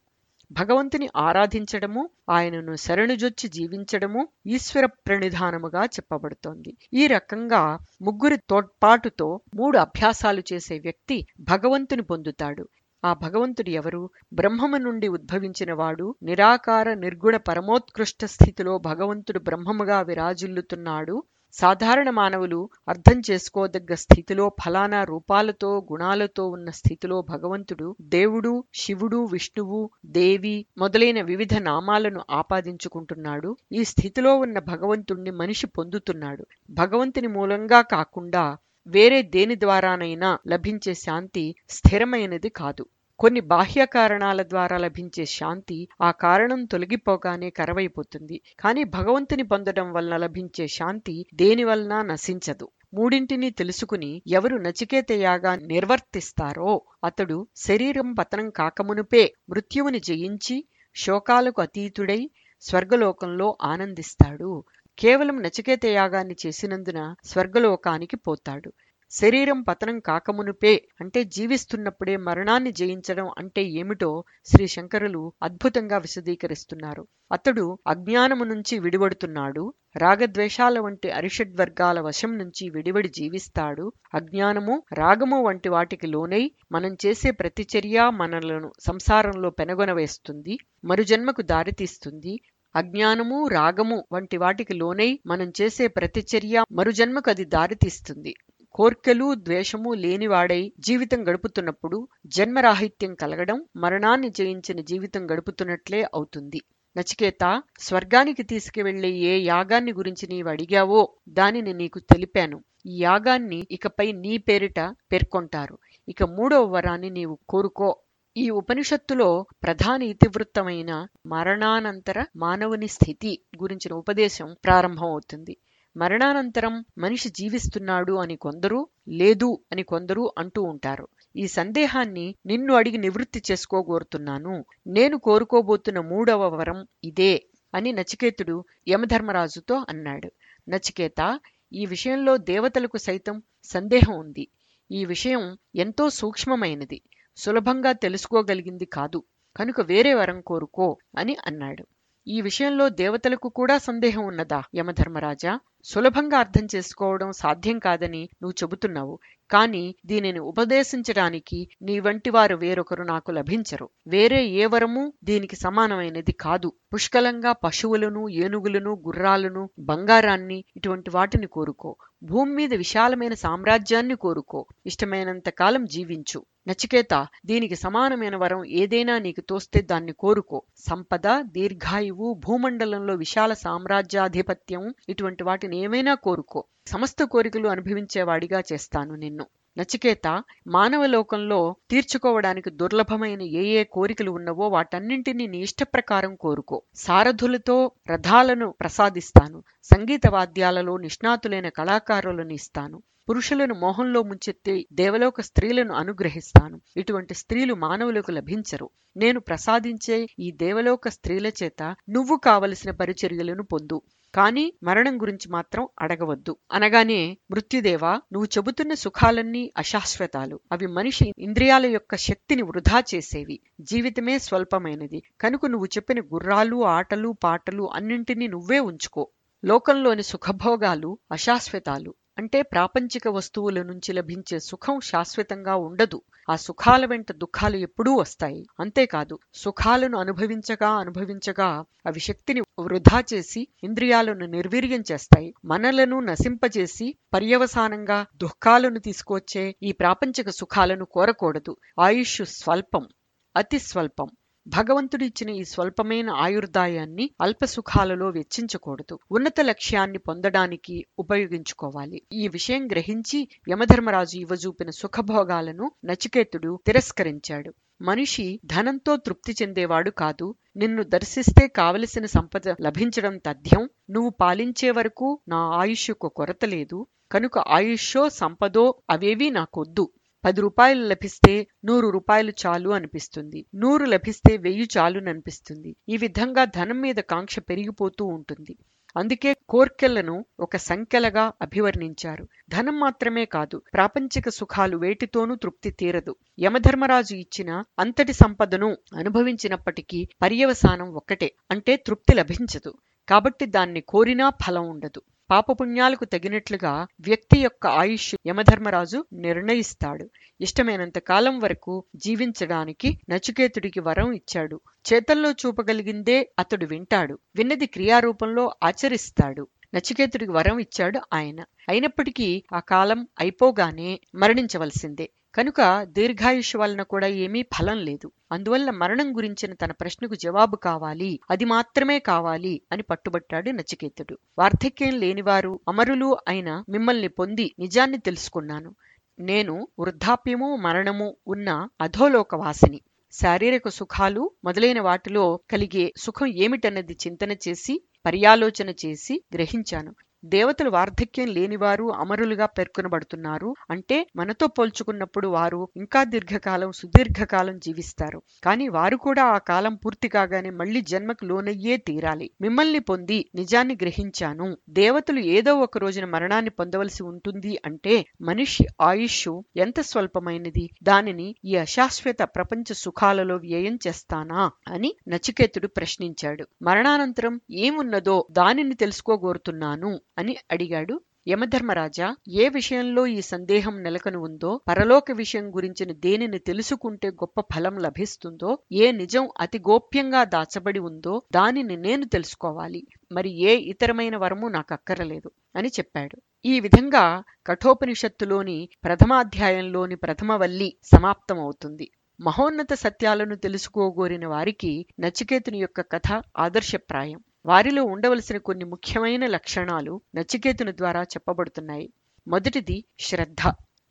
భగవంతుని ఆరాధించడము ఆయనను శరణుజొచ్చి జీవించడము ఈశ్వర ప్రణిధానముగా చెప్పబడుతోంది. ఈ రకంగా ముగ్గురి తోడ్పాటుతో మూడు అభ్యాసాలు చేసే వ్యక్తి భగవంతుని పొందుతాడు. ఆ భగవంతుడు ఎవరు? బ్రహ్మము నుండి ఉద్భవించిన వాడు. నిరాకార నిర్గుణ పరమోత్కృష్ట స్థితిలో భగవంతుడు బ్రహ్మముగా విరాజిల్లుతున్నాడు. సాధారణ మానవులు అర్థం చేసుకోదగ్గ స్థితిలో ఫలానా రూపాలతో గుణాలతో ఉన్న స్థితిలో భగవంతుడు దేవుడు శివుడు విష్ణువు దేవి మొదలైన వివిధ నామాలను ఆపాదించుకుంటున్నాడు. ఈ స్థితిలో ఉన్న భగవంతుణ్ణి మనిషి పొందుతున్నాడు. భగవంతుని మూలంగా కాకుండా వేరే దేని ద్వారానైనా లభించే శాంతి స్థిరమైనది కాదు. కొన్ని బాహ్య కారణాల ద్వారా లభించే శాంతి ఆ కారణం తొలగిపోగానే కరవైపోతుంది. కానీ భగవంతుని పొందడం వలన లభించే శాంతి దేనివలన నశించదు. మూడింటిని తెలుసుకుని ఎవరు నచికేతయాగా నిర్వర్తిస్తారో అతడు శరీరం పతనం కాకమునుపే మృత్యువుని జయించి శోకాలకు అతీతుడై స్వర్గలోకంలో ఆనందిస్తాడు. కేవలం నచికేతయాగాన్ని చేసినందున స్వర్గలోకానికి పోతాడు. శరీరం పతనం కాకమునుపే అంటే జీవిస్తున్నప్పుడే మరణాన్ని జయించడం అంటే ఏమిటో శ్రీ శంకరులు అద్భుతంగా విశదీకరిస్తున్నారు. అతడు అజ్ఞానము నుంచి విడివడుతున్నాడు రాగద్వేషాల వంటి అరిషడ్వర్గాల వశం నుంచి విడివడి జీవిస్తాడు అజ్ఞానము రాగము వంటి వాటికి లోనై మనం చేసే ప్రతిచర్య మనలను సంసారంలో పెనగొనవేస్తుంది మరుజన్మకు దారితీస్తుంది అజ్ఞానము రాగము వంటి వాటికి లోనై మనం చేసే ప్రతిచర్య మరుజన్మకు అది దారితీస్తుంది. కోర్కెలు ద్వేషము లేనివాడై జీవితం గడుపుతున్నప్పుడు జన్మరాహిత్యం కలగడం మరణాన్ని జయించిన జీవితం గడుపుతున్నట్లే అవుతుంది. నచికేత స్వర్గానికి తీసుకువెళ్ళే ఏ యాగాన్ని గురించి నీవు అడిగావో దానిని నీకు తెలిపాను. ఈ యాగాన్ని ఇకపై నీ పేరిట పేర్కొంటారు. ఇక మూడవ వరాన్ని నీవు కోరుకో. ఈ ఉపనిషత్తులో ప్రధాన ఇతివృత్తమైన మరణానంతర మానవుని స్థితి గురించిన ఉపదేశం ప్రారంభమవుతుంది. మరణానంతరం మనిషి జీవిస్తున్నాడు అని కొందరు లేదు అని కొందరు అంటూ ఉంటారు. ఈ సందేహాన్ని నిన్ను అడిగి నివృత్తి చేసుకోగోరుతున్నాను. నేను కోరుకోబోతున్న మూడవ వరం ఇదే అని నచికేతుడు యమధర్మరాజుతో అన్నాడు. నచికేత ఈ విషయంలో దేవతలకు సైతం సందేహం ఉంది. ఈ విషయం ఎంతో సూక్ష్మమైనది. సులభంగా తెలుసుకోగలిగింది కాదు. కనుక వేరే వరం కోరుకో అని అన్నాడు. ఈ విషయంలో దేవతలకు కూడా సందేహం ఉన్నదా? యమధర్మరాజా సులభంగా అర్థం చేసుకోవడం సాధ్యం కాదని నువ్వు చెబుతున్నావు కాని దీనిని ఉపదేశించడానికి నీ వంటి వారు వేరొకరు నాకు లభించరు. వేరే ఏ వరము దీనికి సమానమైనది కాదు. పుష్కలంగా పశువులను ఏనుగులను గుర్రాలను బంగారాన్ని ఇటువంటి వాటిని కోరుకో. భూమి మీద విశాలమైన సామ్రాజ్యాన్ని కోరుకో. ఇష్టమైనంత కాలం జీవించు. నచికేత దీనికి సమానమైన వరం ఏదైనా నీకు తోస్తే దాన్ని కోరుకో. సంపద దీర్ఘాయువు భూమండలంలో విశాల సామ్రాజ్యాధిపత్యం ఇటువంటి వాటిని ఏమైనా కోరుకో. సమస్త కోరికలు అనుభవించేవాడిగా చేస్తాను నిన్ను. నచికేత మానవ లోకంలో తీర్చుకోవడానికి దుర్లభమైన ఏ ఏ కోరికలు ఉన్నవో వాటన్నింటినీ నీ ఇష్టప్రకారం కోరుకో. సారథులతో రథాలను ప్రసాదిస్తాను. సంగీత వాద్యాలలో నిష్ణాతులైన కళాకారులను ఇస్తాను. పురుషులను మోహంలో ముంచెత్తే దేవలోక స్త్రీలను అనుగ్రహిస్తాను. ఇటువంటి స్త్రీలు మానవులకు లభించరు. నేను ప్రసాదించే ఈ దేవలోక స్త్రీల చేత నువ్వు కావలసిన పరిచర్యలను పొందు. కానీ మరణం గురించి మాత్రం అడగవద్దు. అనగానే మృత్యుదేవా నువ్వు చెబుతున్న సుఖాలన్నీ అశాశ్వతాలు. అవి మనిషి ఇంద్రియాల యొక్క శక్తిని వృధా చేసేవి. జీవితమే స్వల్పమైనది. కనుక నువ్వు చెప్పిన గుర్రాలు ఆటలు పాటలు అన్నింటినీ నువ్వే ఉంచుకో. లోకంలోని సుఖభోగాలు అశాశ్వతాలు. అంటే ప్రాపంచిక వస్తువుల నుంచి లభించే సుఖం శాశ్వతంగా ఉండదు. ఆ సుఖాల వెంట దుఃఖాలు ఎప్పుడూ వస్తాయి. అంతేకాదు సుఖాలను అనుభవించగా అనుభవించగా అవి శక్తిని వృధా చేసి ఇంద్రియాలను నిర్వీర్యం చేస్తాయి. మనలను నశింపజేసి పర్యవసానంగా దుఃఖాలను తీసుకొచ్చే ఈ ప్రాపంచిక సుఖాలను కోరకూడదు. ఆయుష్ స్వల్పం అతి స్వల్పం. భగవంతుడిచ్చిన ఈ స్వల్పమైన ఆయుర్దాయాన్ని అల్ప సుఖాలలో వెచ్చించకూడదు. ఉన్నత లక్ష్యాన్ని పొందడానికి ఉపయోగించుకోవాలి. ఈ విషయం గ్రహించి యమధర్మరాజు ఇవ్వజూపిన సుఖభోగాలను నచికేతుడు తిరస్కరించాడు. మనిషి ధనంతో తృప్తి చెందేవాడు కాదు. నిన్ను దర్శిస్తే కావలసిన సంపద లభించడం తథ్యం. నువ్వు పాలించే వరకు నా ఆయుష్కు కొరత లేదు. కనుక ఆయుష్షో సంపదో అవేవీ నాకొద్దు. పది రూపాయలు లభిస్తే నూరు రూపాయలు చాలు అనిపిస్తుంది. నూరు లభిస్తే వెయ్యి చాలుననిపిస్తుంది. ఈ విధంగా ధనం మీద కాంక్ష పెరిగిపోతూ ఉంటుంది. అందుకే కోర్కెలను ఒక సంఖ్యలుగా అభివర్ణించారు. ధనం మాత్రమే కాదు ప్రాపంచిక సుఖాలు వేటితోనూ తృప్తి తీరదు. యమధర్మరాజు ఇచ్చిన అంతటి సంపదను అనుభవించినప్పటికీ పర్యవసానం ఒక్కటే అంటే తృప్తి లభించదు. కాబట్టి దాన్ని కోరినా ఫలం ఉండదు. పాపపుణ్యాలకు తగినట్లుగా వ్యక్తి యొక్క ఆయుష్ యమధర్మరాజు నిర్ణయిస్తాడు. ఇష్టమైనంత కాలం వరకు జీవించడానికి నచికేతుడికి వరం ఇచ్చాడు. చేతల్లో చూపగలిగిందే అతడు వింటాడు. విన్నది క్రియారూపంలో ఆచరిస్తాడు. నచికేతుడికి వరం ఇచ్చాడు ఆయన. అయినప్పటికీ ఆ కాలం అయిపోగానే మరణించవలసిందే. కనుక దీర్ఘాయుష్ వలన కూడా ఏమీ ఫలం లేదు. అందువల్ల మరణం గురించిన తన ప్రశ్నకు జవాబు కావాలి. అది మాత్రమే కావాలి అని పట్టుబట్టాడు నచికేతుడు. వార్ధక్యం లేనివారు అమరులు అయిన మిమ్మల్ని పొంది నిజాన్ని తెలుసుకున్నాను. నేను వృద్ధాప్యము మరణము ఉన్న అధోలోక వాసిని శారీరక సుఖాలు మొదలైన వాటిలో కలిగే సుఖం ఏమిటన్నది చింతన చేసి పర్యాలోచన చేసి గ్రహించాను. దేవతలు వార్ధక్యం లేనివారు అమరులుగా పేర్కొనబడుతున్నారు. అంటే మనతో పోల్చుకున్నప్పుడు వారు ఇంకా దీర్ఘకాలం సుదీర్ఘకాలం జీవిస్తారు. కానీ వారు కూడా ఆ కాలం పూర్తి కాగానే మళ్ళీ జన్మకు లోనయ్యే తీరాలి. మిమ్మల్ని పొంది నిజాన్ని గ్రహించాను. దేవతలు ఏదో ఒక రోజున మరణాన్ని పొందవలసి ఉంటుంది అంటే మనిషి ఆయుష్ ఎంత స్వల్పమైనది? దానిని ఈ అశాశ్వత ప్రపంచ సుఖాలలో వ్యయం చేస్తానా? అని నచికేతుడు ప్రశ్నించాడు. మరణానంతరం ఏమున్నదో దానిని తెలుసుకోగోరుతున్నాను. అని అడిగాడు. యమధర్మరాజా ఏ విషయంలో ఈ సందేహం నెలకొని ఉందో పరలోక విషయం గురించిన దేనిని తెలుసుకుంటే గొప్ప ఫలం లభిస్తుందో ఏ నిజం అతి గోప్యంగా దాచబడి ఉందో దానిని నేను తెలుసుకోవాలి. మరి ఏ ఇతరమైన వరము నాకు అక్కరలేదు అని చెప్పాడు. ఈ విధంగా కఠోపనిషత్తులోని ప్రథమాధ్యాయంలోని ప్రథమవల్లి సమాప్తమవుతుంది. మహోన్నత సత్యాలను తెలుసుకోగోరిన వారికి నచికేతుని యొక్క కథ ఆదర్శప్రాయం. వారిలో ఉండవలసిన కొన్ని ముఖ్యమైన లక్షణాలు నచికేతుని ద్వారా చెప్పబడుతున్నాయి. మొదటిది శ్రద్ధ.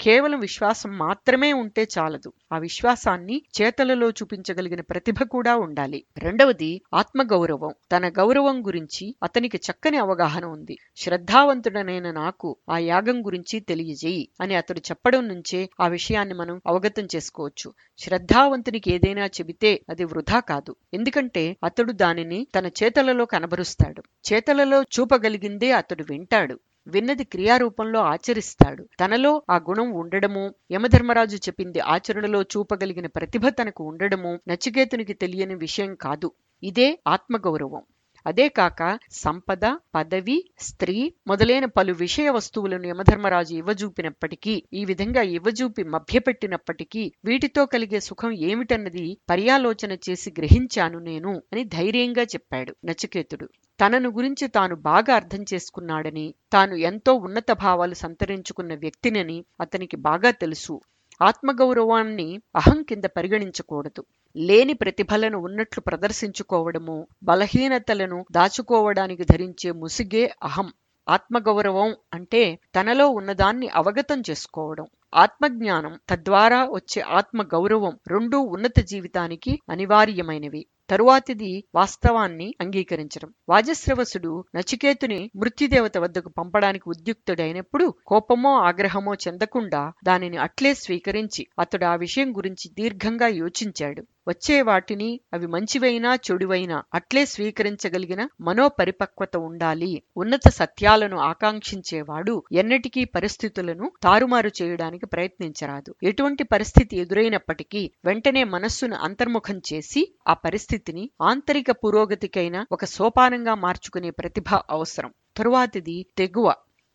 కేవలం విశ్వాసం మాత్రమే ఉంటే చాలదు. ఆ విశ్వాసాన్ని చేతలలో చూపించగలిగిన ప్రతిభ కూడా ఉండాలి. రెండవది ఆత్మగౌరవం. తన గౌరవం గురించి అతనికి చక్కని అవగాహన ఉంది. శ్రద్ధావంతుడనైన నాకు ఆ యాగం గురించి తెలియజేయి అని అతడు చెప్పడం నుంచే ఆ విషయాన్ని మనం అవగతం చేసుకోవచ్చు. శ్రద్ధావంతునికి ఏదైనా చెబితే అది వృధా కాదు. ఎందుకంటే అతడు దానిని తన చేతలలో కనబరుస్తాడు. చేతలలో చూపగలిగిందే అతడు వింటాడు. విన్నది క్రియారూపంలో ఆచరిస్తాడు. తనలో ఆ గుణం ఉండడము యమధర్మరాజు చెప్పింది ఆచరణలో చూపగలిగిన ప్రతిభ తనకు ఉండడము నచికేతునికి తెలియని విషయం కాదు. ఇదే ఆత్మగౌరవం. అదే కాక సంపద పదవి స్త్రీ మొదలైన పలు విషయ వస్తువులను యమధర్మరాజు ఇవ్వజూపినప్పటికీ ఈ విధంగా ఇవ్వజూపి మభ్యపెట్టినప్పటికీ వీటితో కలిగే సుఖం ఏమిటన్నది పర్యాలోచన చేసి గ్రహించాను నేను అని ధైర్యంగా చెప్పాడు నచికేతుడు. తనను గురించి తాను బాగా అర్థం చేసుకున్నాడని తాను ఎంతో ఉన్నత భావాలు సంతరించుకున్న వ్యక్తినని అతనికి బాగా తెలుసు. ఆత్మగౌరవాన్ని అహం కింద పరిగణించకూడదు. లేని ప్రతిభలను ఉన్నట్లు ప్రదర్శించుకోవడము బలహీనతలను దాచుకోవడానికి ధరించే ముసిగే అహం. ఆత్మగౌరవం అంటే తనలో ఉన్నదాన్ని అవగతం చేసుకోవడం. ఆత్మజ్ఞానం తద్వారా వచ్చే ఆత్మగౌరవం రెండూ ఉన్నత జీవితానికి అనివార్యమైనవి. తరువాతిది వాస్తవాన్ని అంగీకరించడం. వాజశ్రవసుడు నచికేతుని మృత్యుదేవత వద్దకు పంపడానికి ఉద్యుక్తుడైనప్పుడు కోపమో ఆగ్రహమో చెందకుండా దానిని అట్లే స్వీకరించి అతడు ఆ విషయం గురించి దీర్ఘంగా యోచించాడు. వచ్చే వాటిని అవి మంచివైనా చెడువైనా అట్లే స్వీకరించగలిగిన మనోపరిపక్వత ఉండాలి. ఉన్నత సత్యాలను ఆకాంక్షించేవాడు ఎన్నటికీ పరిస్థితులను తారుమారు చేయడానికి ప్రయత్నించరాదు. ఎటువంటి పరిస్థితి ఎదురైనప్పటికీ వెంటనే మనస్సును అంతర్ముఖం చేసి ఆ పరిస్థితిని ఆంతరిక పురోగతికైన ఒక సోపానంగా మార్చుకునే ప్రతిభ అవసరం. తరువాతిది తెగువ.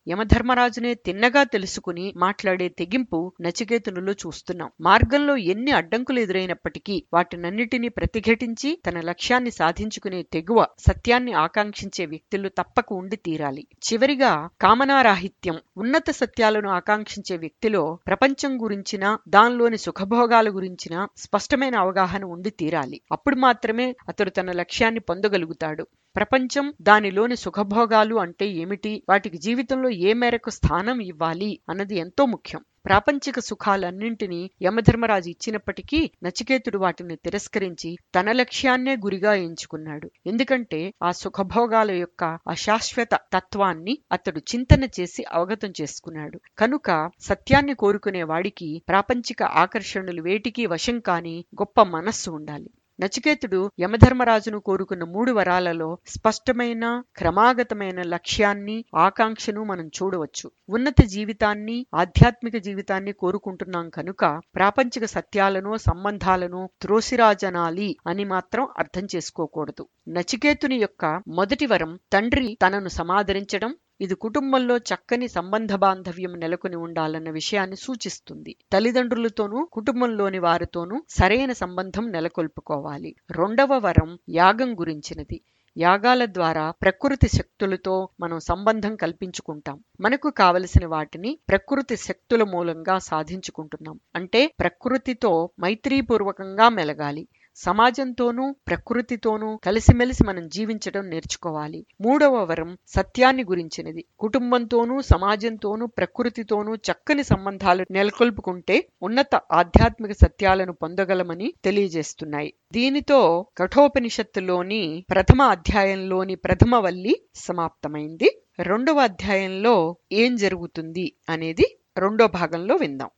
యమధర్మరాజునే తిన్నగా తెలుసుకుని మాట్లాడే తెగింపు నచికేతునిలో చూస్తున్నాం. మార్గంలో ఎన్ని అడ్డంకులు ఎదురైనప్పటికీ వాటినన్నిటినీ ప్రతిఘటించి తన లక్ష్యాన్ని సాధించుకునే తెగువ సత్యాన్ని ఆకాంక్షించే వ్యక్తులు తప్పక ఉండి తీరాలి. చివరిగా కామనారాహిత్యం ఉన్నత సత్యాలను ఆకాంక్షించే వ్యక్తిలో ప్రపంచం గురించిన దానిలోని సుఖభోగాల గురించిన స్పష్టమైన అవగాహన ఉండి తీరాలి. అప్పుడు మాత్రమే అతడు తన లక్ష్యాన్ని పొందగలుగుతాడు. ప్రపంచం దానిలోని సుఖభోగాలు అంటే ఏమిటి? వాటికి జీవితంలో ఏ మేరకు స్థానం ఇవ్వాలి అన్నది ఎంతో ముఖ్యం. ప్రాపంచిక సుఖాలన్నింటినీ యమధర్మరాజు ఇచ్చినప్పటికీ నచికేతుడు వాటిని తిరస్కరించి తన లక్ష్యాన్నే గురిగా ఎంచుకున్నాడు. ఎందుకంటే ఆ సుఖభోగాల యొక్క అశాశ్వత తత్వాన్ని అతడు చింతన చేసి అవగతం చేసుకున్నాడు. కనుక సత్యాన్ని కోరుకునే వాడికి ప్రాపంచిక ఆకర్షణలు వేటికి వశం కాని గొప్ప మనస్సు ఉండాలి. నచికేతుడు యమధర్మరాజును కోరుకున్న మూడు వరాలలో స్పష్టమైన క్రమాగతమైన లక్ష్యాన్ని ఆకాంక్షను మనం చూడవచ్చు. ఉన్నత జీవితాన్ని ఆధ్యాత్మిక జీవితాన్ని కోరుకుంటున్నాం కనుక ప్రాపంచిక సత్యాలను సంబంధాలను త్రోసిరాజనాలి అని మాత్రం అర్థం చేసుకోకూడదు. నచికేతుని యొక్క మొదటి వరం తండ్రి తనను సమాదరించడం ఇది కుటుంబంలో చక్కని సంబంధ బాంధవ్యం నెలకొని ఉండాలన్న విషయాన్ని సూచిస్తుంది. తల్లిదండ్రులతోనూ కుటుంబంలోని వారితోనూ సరైన సంబంధం నెలకొల్పుకోవాలి. రెండవ వరం యాగం గురించినది. యాగాల ద్వారా ప్రకృతి శక్తులతో మనం సంబంధం కల్పించుకుంటాం. మనకు కావలసిన వాటిని ప్రకృతి శక్తుల మూలంగా సాధించుకుంటున్నాం. అంటే ప్రకృతితో మైత్రీపూర్వకంగా మెలగాలి. సమాజంతోనూ ప్రకృతితోనూ కలిసిమెలిసి మనం జీవించడం నేర్చుకోవాలి. మూడవ వరం సత్యాన్ని గురించినది. కుటుంబంతోనూ సమాజంతోనూ ప్రకృతితోనూ చక్కని సంబంధాలు నెలకొల్పుకుంటే ఉన్నత ఆధ్యాత్మిక సత్యాలను పొందగలమని తెలియజేస్తున్నాయి. దీనితో కఠోపనిషత్తులోని ప్రథమ అధ్యాయంలోని ప్రథమ వల్లి సమాప్తమైంది. రెండవ అధ్యాయంలో ఏం జరుగుతుంది అనేది రెండో భాగంలో విందాం.